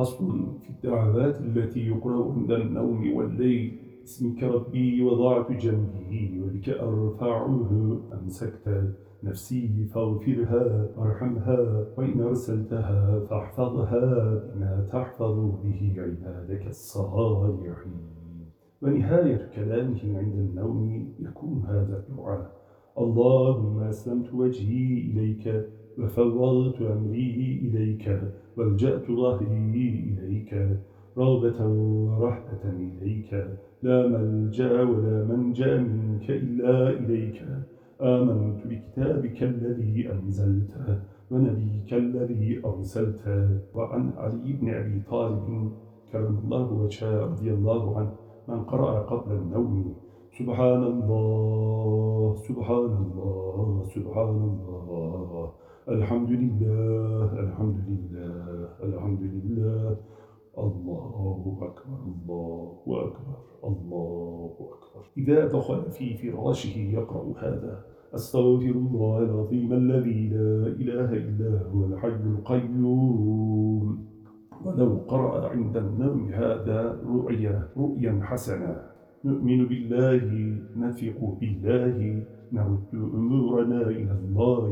فصل في الدعوات التي يقرأ عند النوم والليل. اسمك ربي وضعت جنبي وبك أرفعه. أمسكت نفسي فاغفرها وارحمها وإن أرسلتها فاحفظها. بما تحفظ به عبادك الصالحين. ونهاية كلامه عند النوم يكون هذا الدعاء. اللهم أسلمت وجهي إليك وفوضت أمري إليك والجأت ظهري إليك رغبة ورحبة إليك. لا ملجأ ولا منجأ منك إلا إليك. آمنت بكتابك الذي أنزلته ونبيك الذي أرسلته وعن علي بن أبي طالب كرم الله وجهه رضي الله عنه من قرأ قبل النوم. سبحان الله سبحان الله سبحان الله. الحمد لله الحمد لله الحمد لله. الله أكبر الله أكبر الله أكبر. إذا دخل في فراشه يقرأ هذا. أستغفر الله العظيم الذي لا إله إلا هو الحي القيوم. ولو قرأ عند النوم هذا رؤيا رؤيا حسنة نؤمن بالله نثق بالله نرد أمورنا إلى الله.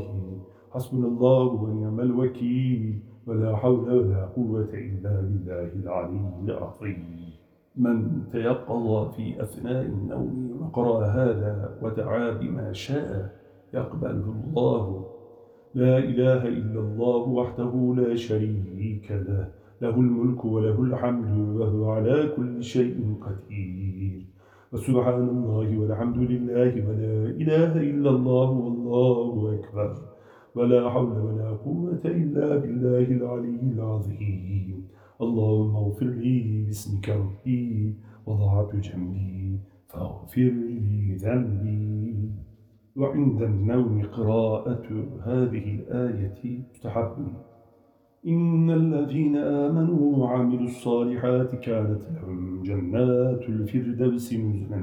حسبنا الله ونعم الوكيل ولا حول ولا قوة إلا بالله العلي العظيم. من تيقظ في أثناء النوم وقرأ هذا ودعا بما شاء يقبله الله. لا إله إلا الله وحده لا شريك له له الملك وله الحمد وهو على كل شيء قدير. وسبحان الله والحمد لله ولا إله إلا الله والله أكبر. ولا حول ولا قوة إلا بالله العلي العظيم. اللهم اغفر لي باسمك ربي وضعت جنبي فاغفر لي ذنبي. وعند النوم قراءة هذه الآية مستحب إن الذين آمنوا وعملوا الصالحات كانت لهم جنات الفردوس نزلا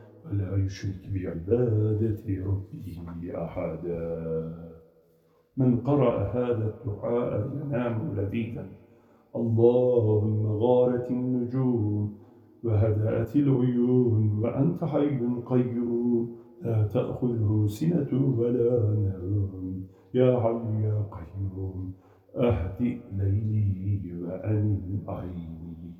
ولا يشرك بعبادة ربه أحدا؟ من قرأ هذا الدعاء ينام لذيذا. اللهم غارت النجوم وهدأت العيون وأنت حي قيوم. لا تأخذه سنة ولا نوم. يا حي يا قيوم أهدئ ليلي وأنم عيني.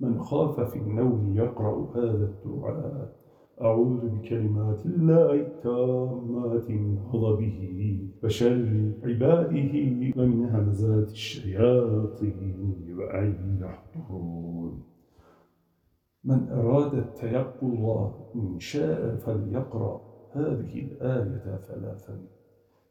من خاف في النوم يقرأ هذا الدعاء. أعوذ بكلمات الله التامات من غضبه وشر عباده ومن همزات الشياطين وأن يحضرون. من أراد التيقظ إن شاء فليقرأ هذه الآية ثلاثا.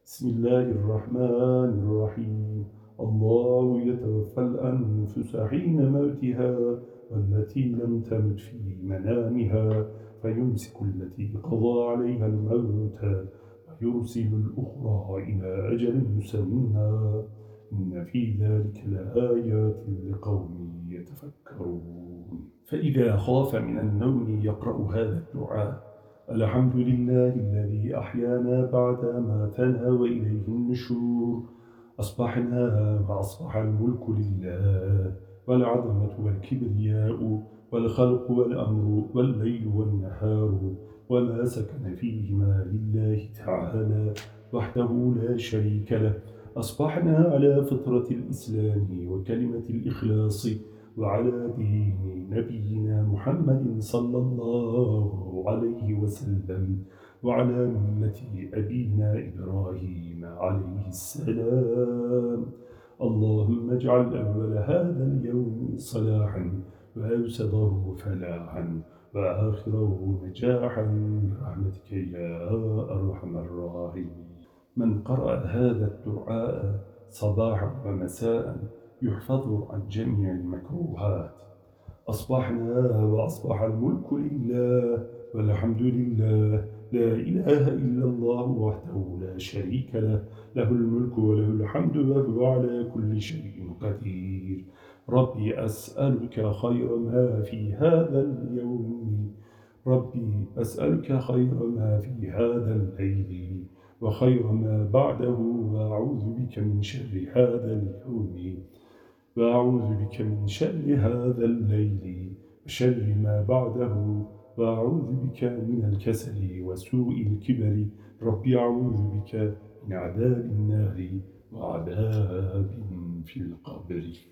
بسم الله الرحمن الرحيم. الله يتوفى الأنفس حين موتها والتي لم تمت في منامها فيمسك التي قضى عليها الموت ويرسل الأخرى إلى أجل مسمى إن في ذلك لآيات لقوم يتفكرون. فإذا خاف من النوم يقرأ هذا الدعاء. الحمد لله الذي أحيانا بعد ما تنهى وإليه النشور. أصبحنا وأصبح الملك لله. والعظمة والكبرياء والخلق والأمر والليل والنهار وما سكن فيهما لله تعالى وحده لا شريك له. أصبحنا على فطرة الإسلام وكلمة الإخلاص وعلى دين نبينا محمد صلى الله عليه وسلم وعلى ملة أبينا إبراهيم عليه السلام. اللهم اجعل أول هذا اليوم صلاحا وأوسطه فلاحا وآخره نجاحا برحمتك يا أرحم الراحمين. من قرأ هذا الدعاء صباحا ومساء يحفظ عن جميع المكروهات. أصبحنا وأصبح الملك لله والحمد لله. لا إله إلا الله وحده لا شريك له. له الملك وله الحمد وهو على كل شيء قدير. ربي أسألك خير ما في هذا اليوم. ربي أسألك خير ما في هذا الليل. وخير ما بعده. وأعوذ بك من شر هذا اليوم. وأعوذ بك من شر هذا الليل وشر ما بعده وأعوذ بك من الكسل وسوء الكبر. ربي أعوذ بك من عذاب النار وعذاب في القبر.